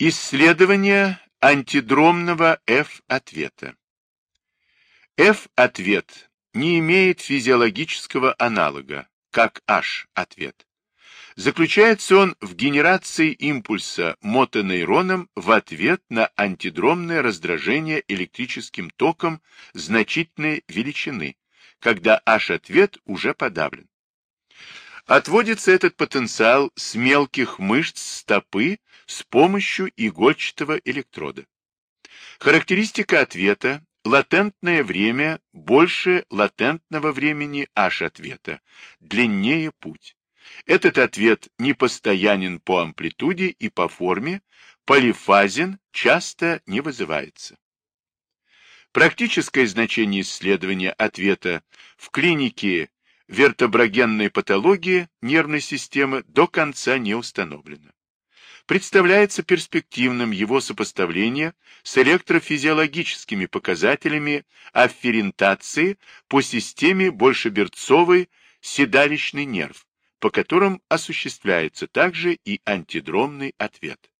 Исследование антидромного F-ответа. F-ответ не имеет физиологического аналога, как H-ответ. Заключается он в генерации импульса мотонейроном в ответ на антидромное раздражение электрическим током значительной величины, когда H-ответ уже подавлен. Отводится этот потенциал с мелких мышц стопы с помощью игольчатого электрода. Характеристика ответа – латентное время больше латентного времени H-ответа, длиннее путь. Этот ответ непостоянен по амплитуде и по форме, полифазен, часто не вызывается. Практическое значение исследования ответа в клинике вертеброгенной патологии нервной системы до конца не установлено. Представляется перспективным его сопоставление с электрофизиологическими показателями афферентации по системе большеберцовый седалищный нерв, по которым осуществляется также и антидромный ответ.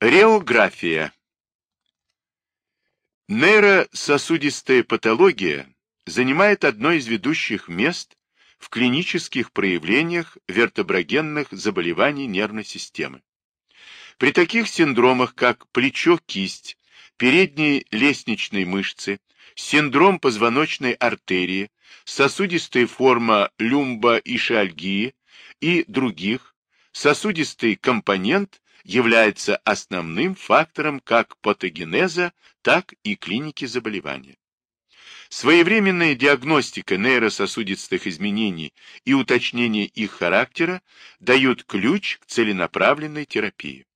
Реография Нейрососудистая патология занимает одно из ведущих мест в клинических проявлениях вертеброгенных заболеваний нервной системы. При таких синдромах, как плечо-кисть, передние лестничные мышцы, синдром позвоночной артерии, сосудистая форма люмбоишиальгии и других, сосудистый компонент является основным фактором как патогенеза, так и клиники заболевания. Своевременная диагностика нейрососудистых изменений и уточнение их характера дают ключ к целенаправленной терапии.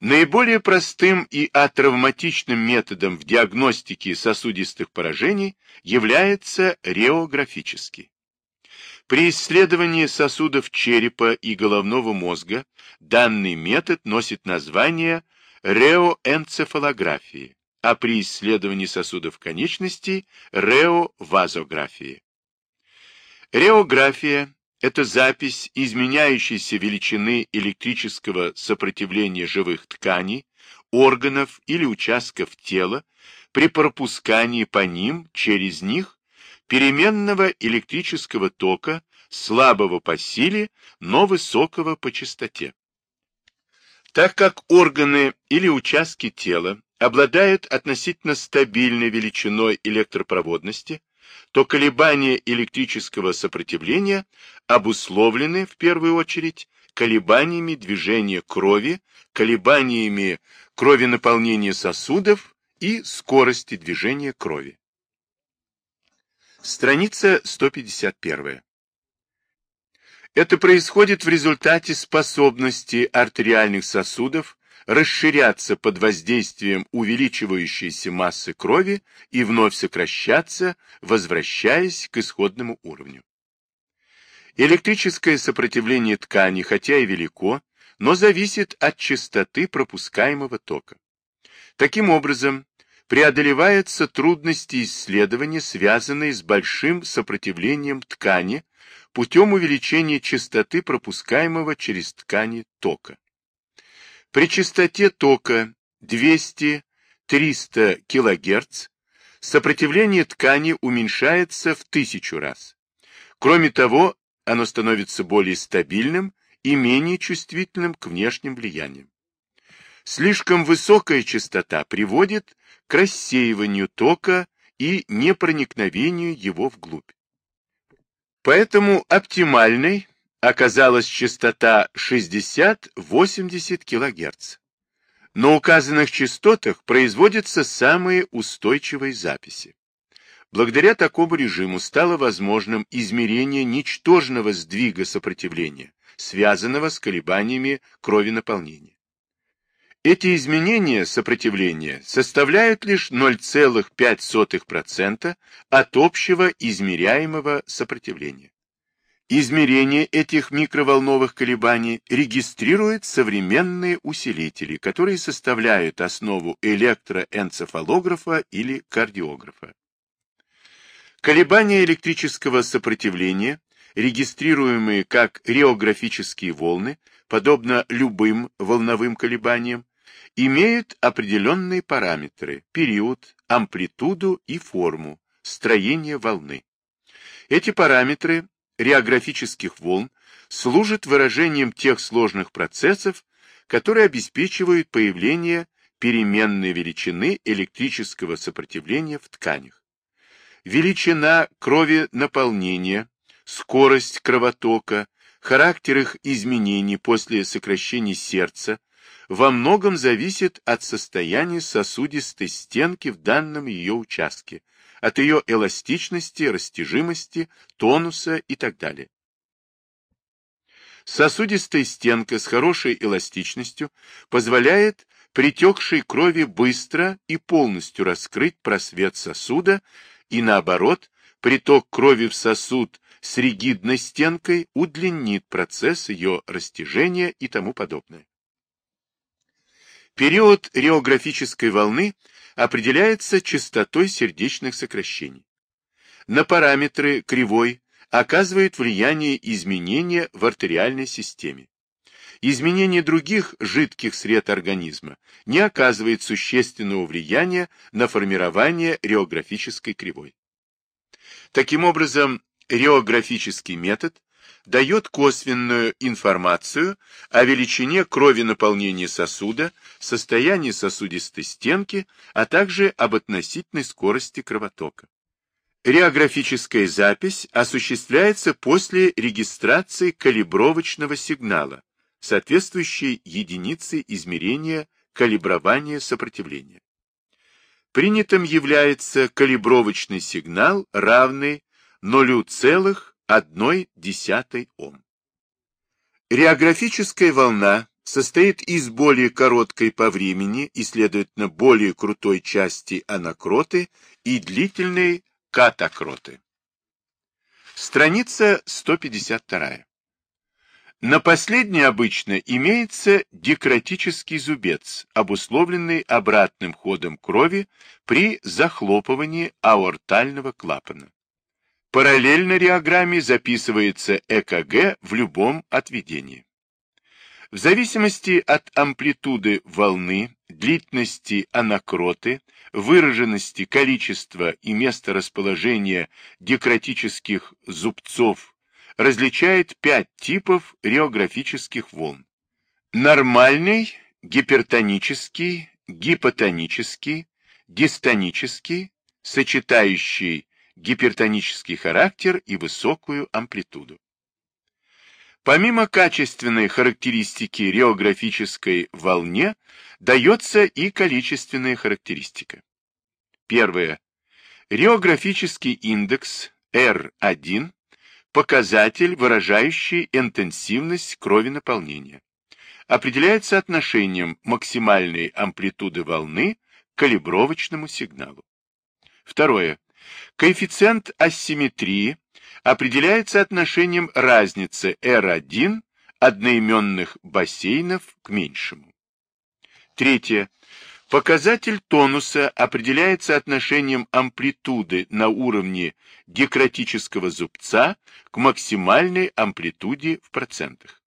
Наиболее простым и атравматичным методом в диагностике сосудистых поражений является реографический. При исследовании сосудов черепа и головного мозга данный метод носит название реоэнцефалографии, а при исследовании сосудов конечностей – реовазографии. Реография – это запись изменяющейся величины электрического сопротивления живых тканей, органов или участков тела при пропускании по ним, через них, переменного электрического тока, слабого по силе, но высокого по частоте. Так как органы или участки тела обладают относительно стабильной величиной электропроводности, то колебания электрического сопротивления обусловлены, в первую очередь, колебаниями движения крови, колебаниями крови наполнения сосудов и скорости движения крови. Страница 151. Это происходит в результате способности артериальных сосудов расширяться под воздействием увеличивающейся массы крови и вновь сокращаться, возвращаясь к исходному уровню. Электрическое сопротивление ткани, хотя и велико, но зависит от частоты пропускаемого тока. Таким образом, преодолеваются трудности исследования, связанные с большим сопротивлением ткани путем увеличения частоты пропускаемого через ткани тока. При частоте тока 200-300 кГц сопротивление ткани уменьшается в тысячу раз. Кроме того, оно становится более стабильным и менее чувствительным к внешним влияниям. Слишком высокая частота приводит к рассеиванию тока и непроникновению его вглубь. Поэтому оптимальной оказалась частота 60-80 кГц. На указанных частотах производятся самые устойчивые записи. Благодаря такому режиму стало возможным измерение ничтожного сдвига сопротивления, связанного с колебаниями крови наполнения. Эти изменения сопротивления составляют лишь 0,5% от общего измеряемого сопротивления. Измерение этих микроволновых колебаний регистрируют современные усилители, которые составляют основу электроэнцефалографа или кардиографа. Колебания электрического сопротивления регистрируемые как реографические волны, подобно любым волновым колебаниям, имеют определенные параметры – период, амплитуду и форму, строение волны. Эти параметры реографических волн служат выражением тех сложных процессов, которые обеспечивают появление переменной величины электрического сопротивления в тканях. Величина крови наполнения, скорость кровотока, характер их изменений после сокращения сердца во многом зависит от состояния сосудистой стенки в данном ее участке, от ее эластичности, растяжимости, тонуса и так далее. Сосудистая стенка с хорошей эластичностью позволяет притекшей крови быстро и полностью раскрыть просвет сосуда и, наоборот, приток крови в сосуд с ригидной стенкой удлинит процесс ее растяжения и тому подобное. Период реографической волны определяется частотой сердечных сокращений. На параметры кривой оказывает влияние изменения в артериальной системе. Изменение других жидких сред организма не оказывает существенного влияния на формирование реографической кривой. Таким образом, реографический метод дает косвенную информацию о величине крови наполнения сосуда, состоянии сосудистой стенки, а также об относительной скорости кровотока. Реографическая запись осуществляется после регистрации калибровочного сигнала, соответствующей единице измерения калибрования сопротивления. Принятым является калибровочный сигнал, равный 0,1 Ом. Реографическая волна состоит из более короткой по времени и, следовательно, более крутой части анакроты и длительной катакроты. Страница 152. На последней обычно имеется декратический зубец, обусловленный обратным ходом крови при захлопывании аортального клапана. Параллельно реограмме записывается ЭКГ в любом отведении. В зависимости от амплитуды волны, длительности анакроты, выраженности количества и места расположения декратических зубцов различает пять типов реографических волн. Нормальный, гипертонический, гипотонический, дистонический, сочетающий гипертонический характер и высокую амплитуду. Помимо качественной характеристики реографической волне, дается и количественная характеристика. Первое. Реографический индекс R1 – показатель, выражающий интенсивность крови наполнения. Определяется отношением максимальной амплитуды волны к калибровочному сигналу. Второе. Коэффициент асимметрии определяется отношением разницы R1 одноименных бассейнов к меньшему. Третье. Показатель тонуса определяется отношением амплитуды на уровне декратического зубца к максимальной амплитуде в процентах.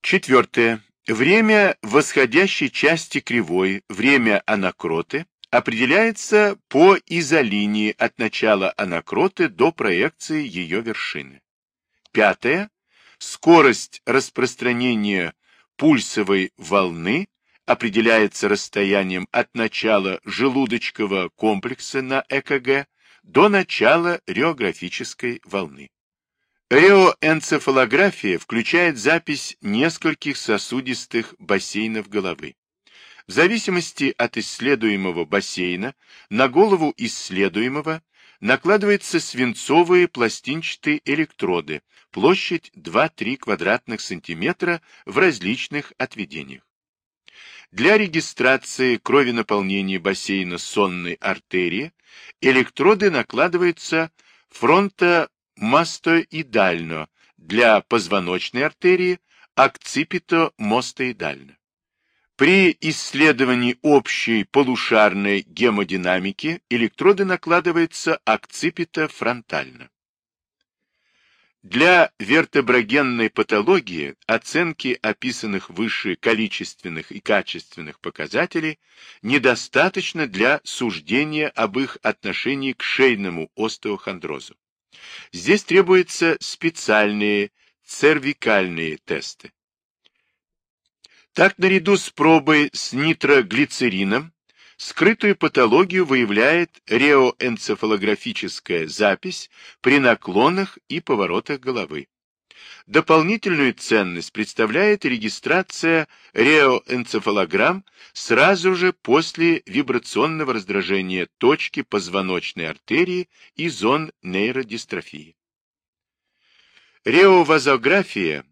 Четвертое. Время восходящей части кривой, время анакроты, определяется по изолинии от начала анакроты до проекции ее вершины. Пятое. Скорость распространения пульсовой волны определяется расстоянием от начала желудочкового комплекса на ЭКГ до начала реографической волны. Реоэнцефалография включает запись нескольких сосудистых бассейнов головы. В зависимости от исследуемого бассейна на голову исследуемого накладываются свинцовые пластинчатые электроды, площадь 2-3 квадратных сантиметра в различных отведениях. Для регистрации крови наполнения бассейна сонной артерии электроды накладываются фронтомастоидально, для позвоночной артерии акципито-мостоидально. При исследовании общей полушарной гемодинамики электроды накладываются акципито-фронтально. Для вертеброгенной патологии оценки описанных выше количественных и качественных показателей недостаточно для суждения об их отношении к шейному остеохондрозу. Здесь требуются специальные цервикальные тесты. Так, наряду с пробой с нитроглицерином, скрытую патологию выявляет реоэнцефалографическая запись при наклонах и поворотах головы. Дополнительную ценность представляет регистрация реоэнцефалограмм сразу же после вибрационного раздражения точки позвоночной артерии и зон нейродистрофии. Реовазография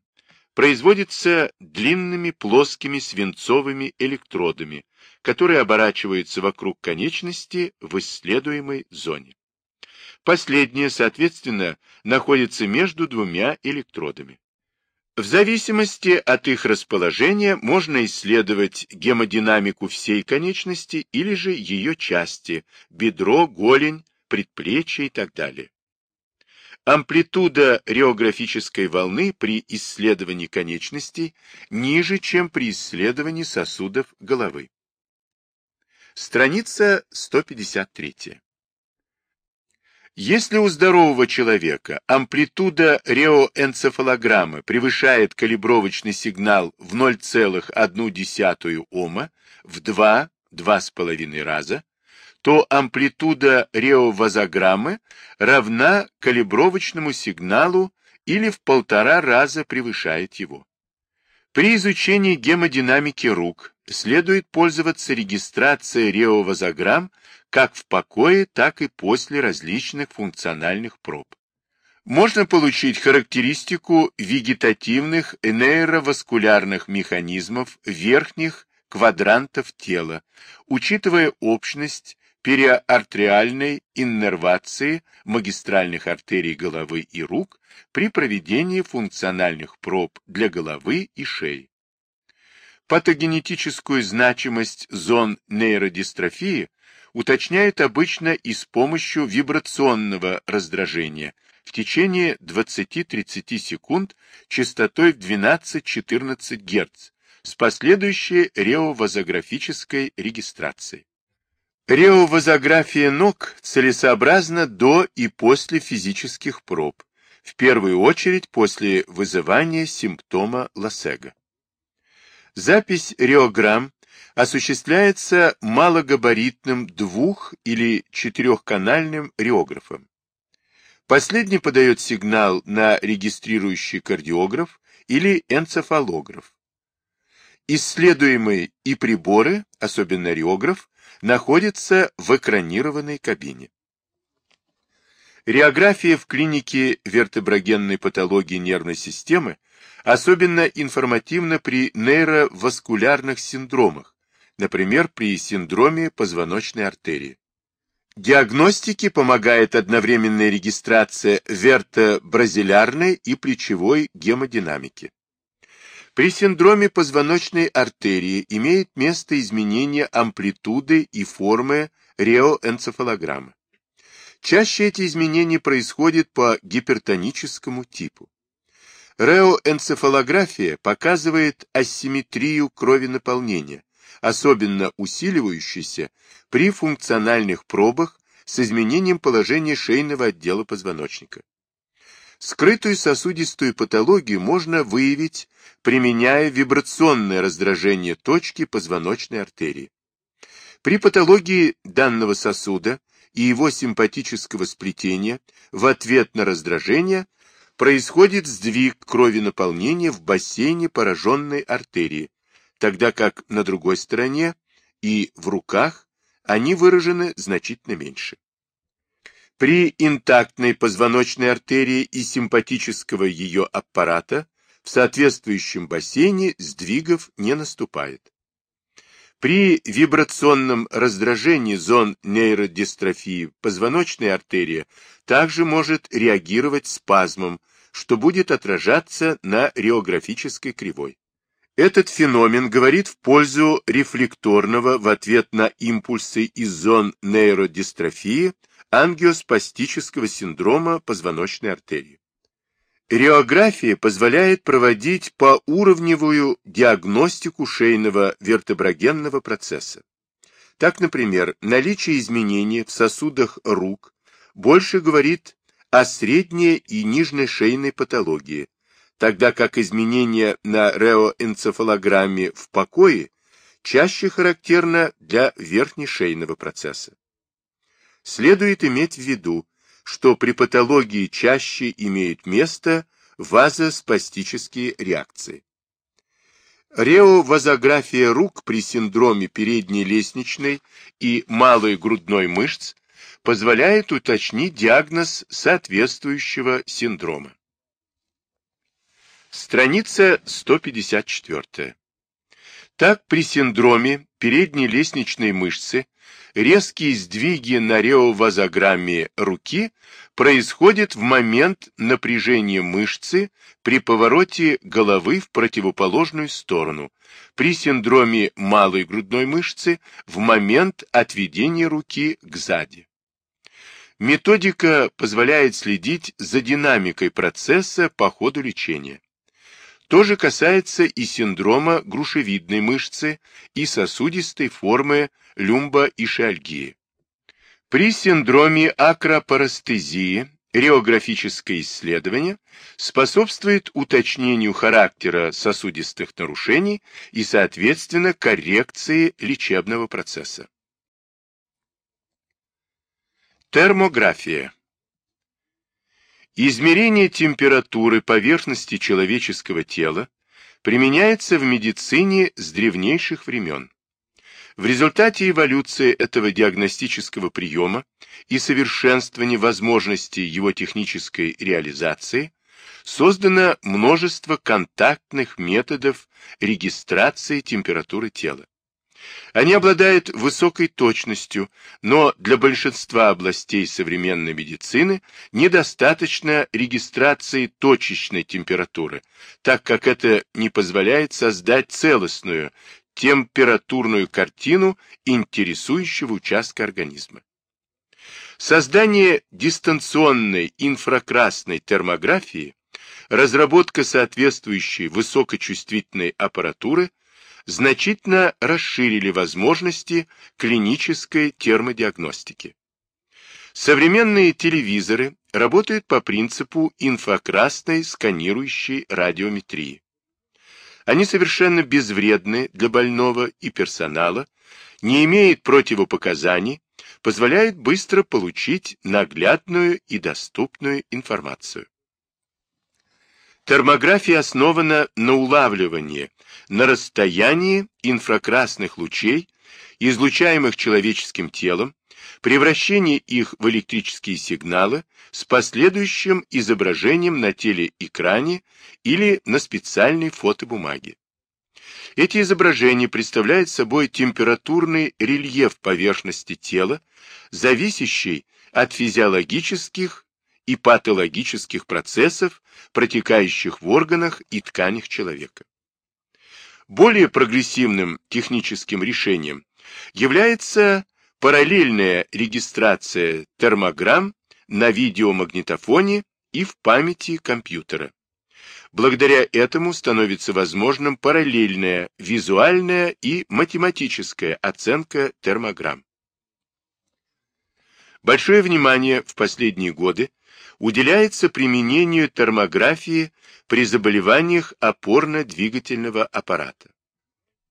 производится длинными плоскими свинцовыми электродами, которые оборачиваются вокруг конечности в исследуемой зоне. Последняя, соответственно, находится между двумя электродами. В зависимости от их расположения можно исследовать гемодинамику всей конечности или же ее части, бедро, голень, предплечье и так далее. Амплитуда реографической волны при исследовании конечностей ниже, чем при исследовании сосудов головы. Страница 153. Если у здорового человека амплитуда реоэнцефалограммы превышает калибровочный сигнал в 0,1 Ома в 2-2,5 раза, то амплитуда реовазограммы равна калибровочному сигналу или в полтора раза превышает его. При изучении гемодинамики рук следует пользоваться регистрацией реовазограмм как в покое, так и после различных функциональных проб. Можно получить характеристику вегетативных нейроваскулярных механизмов верхних квадрантов тела, учитывая общность периартериальной иннервации магистральных артерий головы и рук при проведении функциональных проб для головы и шеи. Патогенетическую значимость зон нейродистрофии уточняют обычно и с помощью вибрационного раздражения в течение 20-30 секунд частотой в 12-14 Гц с последующей реовазографической регистрацией. Реовазография ног целесообразна до и после физических проб, в первую очередь после вызывания симптома Лассега. Запись реограмм осуществляется малогабаритным двух- или четырехканальным реографом. Последний подает сигнал на регистрирующий кардиограф или энцефалограф. Исследуемые и приборы, особенно реограф, находится в экранированной кабине. Реография в клинике вертеброгенной патологии нервной системы особенно информативна при нейроваскулярных синдромах, например, при синдроме позвоночной артерии. Диагностике помогает одновременная регистрация вертобразилярной и плечевой гемодинамики. При синдроме позвоночной артерии имеет место изменение амплитуды и формы реоэнцефалограммы. Чаще эти изменения происходят по гипертоническому типу. Реоэнцефалография показывает асимметрию крови наполнения, особенно усиливающуюся при функциональных пробах с изменением положения шейного отдела позвоночника. Скрытую сосудистую патологию можно выявить, применяя вибрационное раздражение точки позвоночной артерии. При патологии данного сосуда и его симпатического сплетения в ответ на раздражение происходит сдвиг крови наполнения в бассейне пораженной артерии, тогда как на другой стороне и в руках они выражены значительно меньше. При интактной позвоночной артерии и симпатического ее аппарата в соответствующем бассейне сдвигов не наступает. При вибрационном раздражении зон нейродистрофии позвоночная артерия также может реагировать спазмом, что будет отражаться на реографической кривой. Этот феномен говорит в пользу рефлекторного в ответ на импульсы из зон нейродистрофии ангиоспастического синдрома позвоночной артерии. Реография позволяет проводить поуровневую диагностику шейного вертеброгенного процесса. Так, например, наличие изменений в сосудах рук больше говорит о средней и нижней шейной патологии, тогда как изменения на реоэнцефалограмме в покое чаще характерно для верхнешейного процесса. Следует иметь в виду, что при патологии чаще имеют место вазоспастические реакции. Реовазография рук при синдроме передней лестничной и малой грудной мышц позволяет уточнить диагноз соответствующего синдрома. Страница 154. Так при синдроме передней лестничной мышцы резкие сдвиги на реовазограмме руки происходят в момент напряжения мышцы при повороте головы в противоположную сторону, при синдроме малой грудной мышцы в момент отведения руки к сзади. Методика позволяет следить за динамикой процесса по ходу лечения. То же касается и синдрома грушевидной мышцы и сосудистой формы люмбоишиальгии. При синдроме акропарастезии реографическое исследование способствует уточнению характера сосудистых нарушений и, соответственно, коррекции лечебного процесса. Термография Измерение температуры поверхности человеческого тела применяется в медицине с древнейших времен. В результате эволюции этого диагностического приема и совершенствования возможностей его технической реализации создано множество контактных методов регистрации температуры тела. Они обладают высокой точностью, но для большинства областей современной медицины недостаточно регистрации точечной температуры, так как это не позволяет создать целостную температурную картину интересующего участка организма. Создание дистанционной инфракрасной термографии, разработка соответствующей высокочувствительной аппаратуры – значительно расширили возможности клинической термодиагностики. Современные телевизоры работают по принципу инфракрасной сканирующей радиометрии. Они совершенно безвредны для больного и персонала, не имеют противопоказаний, позволяют быстро получить наглядную и доступную информацию. Термография основана на улавливании на расстоянии инфракрасных лучей, излучаемых человеческим телом, превращении их в электрические сигналы с последующим изображением на телеэкране или на специальной фотобумаге. Эти изображения представляют собой температурный рельеф поверхности тела, зависящий от физиологических и патологических процессов, протекающих в органах и тканях человека. Более прогрессивным техническим решением является параллельная регистрация термограмм на видеомагнитофоне и в памяти компьютера. Благодаря этому становится возможным параллельная визуальная и математическая оценка термограмм. Большое внимание в последние годы уделяется применению термографии при заболеваниях опорно-двигательного аппарата.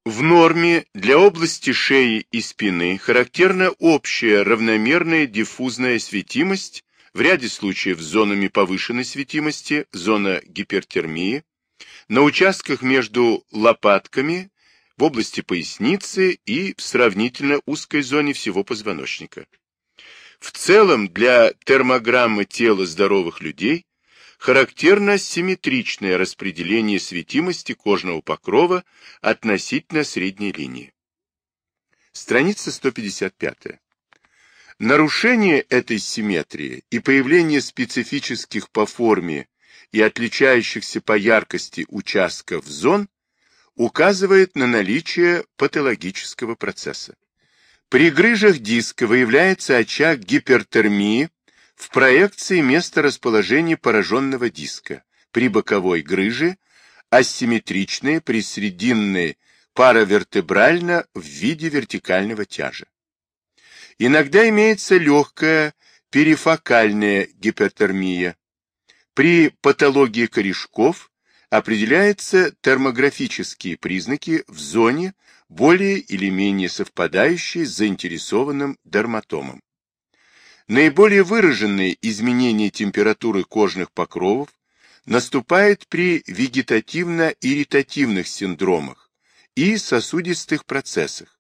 В норме для области шеи и спины характерна общая равномерная диффузная светимость, в ряде случаев с зонами повышенной светимости, зона гипертермии, на участках между лопатками, в области поясницы и в сравнительно узкой зоне всего позвоночника. В целом для термограммы тела здоровых людей характерно симметричное распределение светимости кожного покрова относительно средней линии. Страница 155. Нарушение этой симметрии и появление специфических по форме и отличающихся по яркости участков зон указывает на наличие патологического процесса. При грыжах диска выявляется очаг гипертермии в проекции места расположения пораженного диска, при боковой грыже, асимметричные при срединной паравертебрально в виде вертикального тяжа. Иногда имеется легкая перифокальная гипертермия. При патологии корешков определяются термографические признаки в зоне, более или менее совпадающей с заинтересованным дерматомом. Наиболее выраженные изменения температуры кожных покровов наступают при вегетативно-ирритативных синдромах и сосудистых процессах.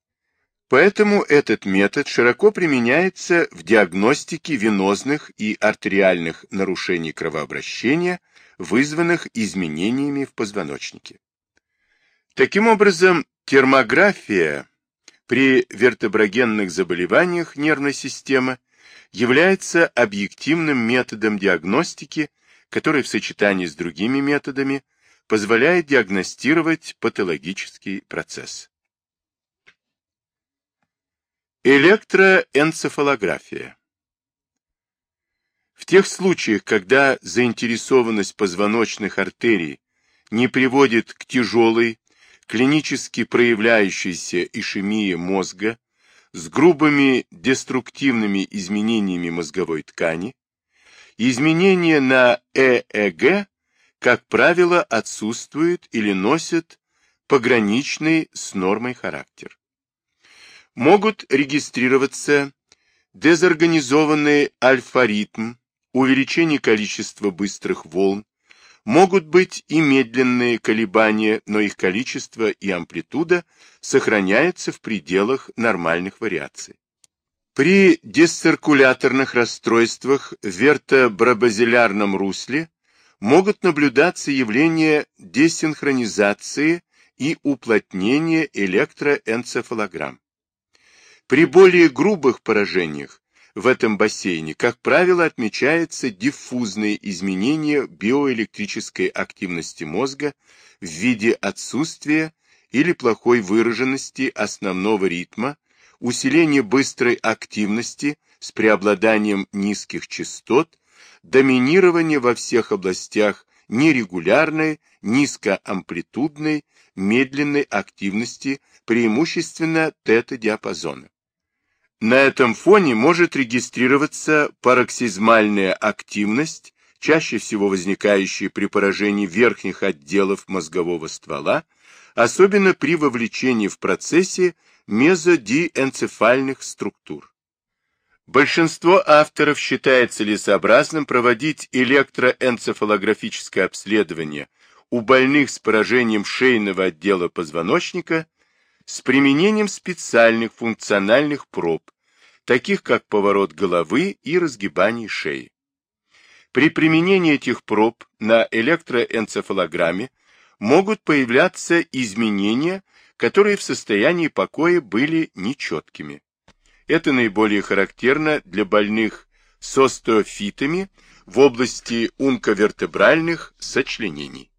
Поэтому этот метод широко применяется в диагностике венозных и артериальных нарушений кровообращения, вызванных изменениями в позвоночнике. Таким образом, термография при вертеброгенных заболеваниях нервной системы является объективным методом диагностики, который в сочетании с другими методами позволяет диагностировать патологический процесс. Электроэнцефалография В тех случаях, когда заинтересованность позвоночных артерий не приводит к тяжелой, клинически проявляющейся ишемии мозга с грубыми деструктивными изменениями мозговой ткани, изменения на ЭЭГ, как правило, отсутствуют или носят пограничный с нормой характер. Могут регистрироваться дезорганизованный альфа-ритм, увеличение количества быстрых волн, Могут быть и медленные колебания, но их количество и амплитуда сохраняются в пределах нормальных вариаций. При дисциркуляторных расстройствах в вертобробазилярном русле могут наблюдаться явления десинхронизации и уплотнения электроэнцефалограмм. При более грубых поражениях в этом бассейне, как правило, отмечается диффузные изменения биоэлектрической активности мозга в виде отсутствия или плохой выраженности основного ритма, усиления быстрой активности с преобладанием низких частот, доминирование во всех областях нерегулярной, низкоамплитудной, медленной активности, преимущественно тета-диапазона. На этом фоне может регистрироваться пароксизмальная активность, чаще всего возникающая при поражении верхних отделов мозгового ствола, особенно при вовлечении в процессе мезодиэнцефальных структур. Большинство авторов считает целесообразным проводить электроэнцефалографическое обследование у больных с поражением шейного отдела позвоночника с применением специальных функциональных проб, таких как поворот головы и разгибание шеи. При применении этих проб на электроэнцефалограмме могут появляться изменения, которые в состоянии покоя были нечеткими. Это наиболее характерно для больных с остеофитами в области унковертебральных сочленений.